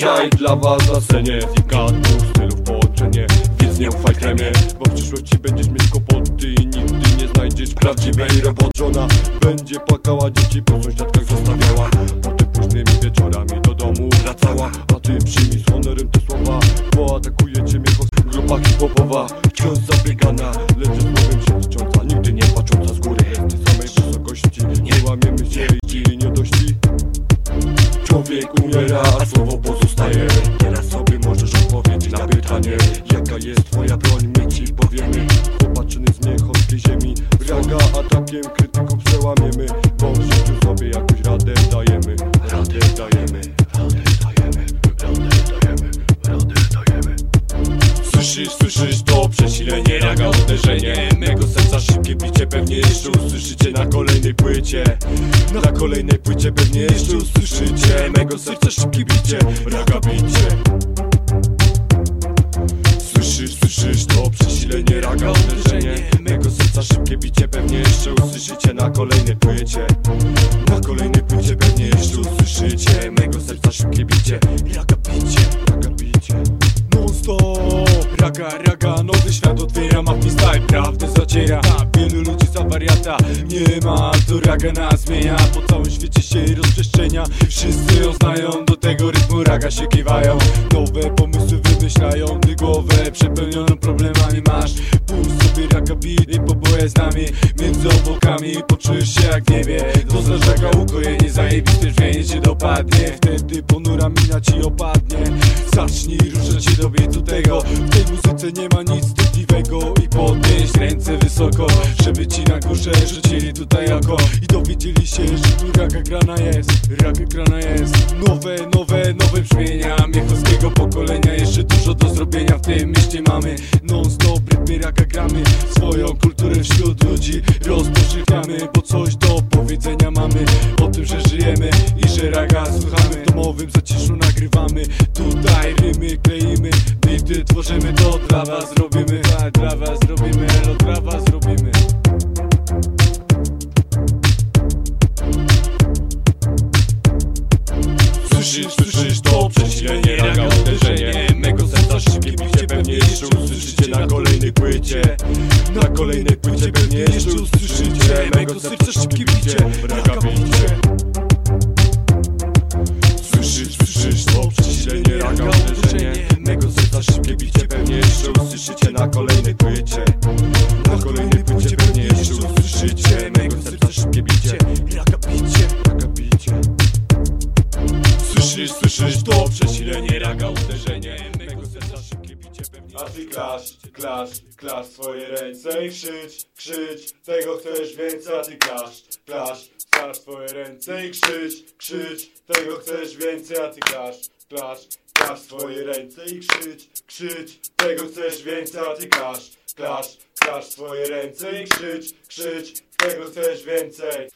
tutaj dla was na scenie Zikatów, stylów połączenie. Więc nie ufaj kremie Bo w przyszłości będziesz mieć kłopoty I nigdy nie znajdziesz prawdziwej roboty. Żona będzie płakała, dzieci po sąsiadkach zostawiała. Potem późnymi wieczorami do domu wracała. A ty przyjmij z honorem te słowa Bo atakujecie mnie hos- grupa hip-hopowa Wciąż zabiegana, lecz jest twoja broń, my ci powiemy. Chłopaczyny z niechowskiej ziemi. Raga atakiem, krytyków przełamiemy. Bo w życiu sobie jakąś radę dajemy. Radę dajemy, radę dajemy Radę dajemy, radę dajemy. Słyszysz, słyszysz to przesilenie, raga uderzenie. Mego serca szybkie bicie pewnie jeszcze usłyszycie na kolejnej płycie. Na kolejnej płycie pewnie jeszcze usłyszycie. Mego serca szybkie bicie, raga bicie Mego serca szybkie bicie pewnie jeszcze usłyszycie na kolejnej płycie. Na kolejnej płycie pewnie jeszcze usłyszycie. Mego serca szybkie bicie, raga bicie, raga bicie. Non stop Raga, raga, nowy świat otwiera Mafii style, prawdę zaciera. Wielu ludzi za wariata Nie ma, to raga nas zmienia. Po całym świecie się rozprzestrzenia. Wszyscy ją znają, do tego rytmu raga się kiwają. Nowe pomysły wymyślają głowę przepełnioną problemami masz. Puść sobie raga beat i poboje z nami Między obłokami. Poczujesz się jak w niebie. Doznasz raga ukojenie, zajebiste brzmienie cię dopadnie. Wtedy ponura mina ci opadnie. Zacznij ruszać się do bitu tego. W tej muzyce nie ma nic wstydliwego I podnieść ręce wysoko Żeby ci na górze rzucili tutaj oko. I dowiedzieli się, że tu raga grana jest Raga grana jest. Nowe, nowe, nowe brzmienia Miechowskiego pokolenia. Jeszcze dużo do zrobienia mamy. Non stop rytmy raga gramy. Swoją kulturę wśród ludzi rozpowszechniamy Bo coś do powiedzenia mamy. O tym, że żyjemy i że raga słuchamy. Domowym zaciszu nagrywamy. Tutaj rymy kleimy. Bity tworzymy to dla was zrobimy. Tak, dla was zrobimy, elo dla was zrobimy. Słyszysz, słyszysz to przesilenie, raga uderzenie. Mego serca szybkie jeszcze usłyszycie na kolejnej płycie. Na kolejnej płycie pewnie jeszcze usłyszycie. Mego serca szybkie bicie, raga bicie. Słyszysz, słyszysz to przesilenie, raga uderzenie. Mego serca szybkie bicie pewnie jeszcze usłyszycie na kolejnej płycie. Na kolejnej płycie pewnie jeszcze usłyszycie. Mego serca szybkie bicie, bicie, raga bicie. Słyszysz, słyszysz to przesilenie, raga uderzenie A ty klasz, klasz, klasz swoje ręce i krzycz, krzycz. Tego chcesz więcej, a ty klasz, klasz. Klasz swoje ręce i krzycz, krzycz. Tego chcesz więcej, a ty klasz, klasz. Klasz swoje ręce i krzycz, krzycz. Tego chcesz więcej, a ty klasz, klasz. Klasz swoje ręce i krzycz, krzycz. Tego chcesz więcej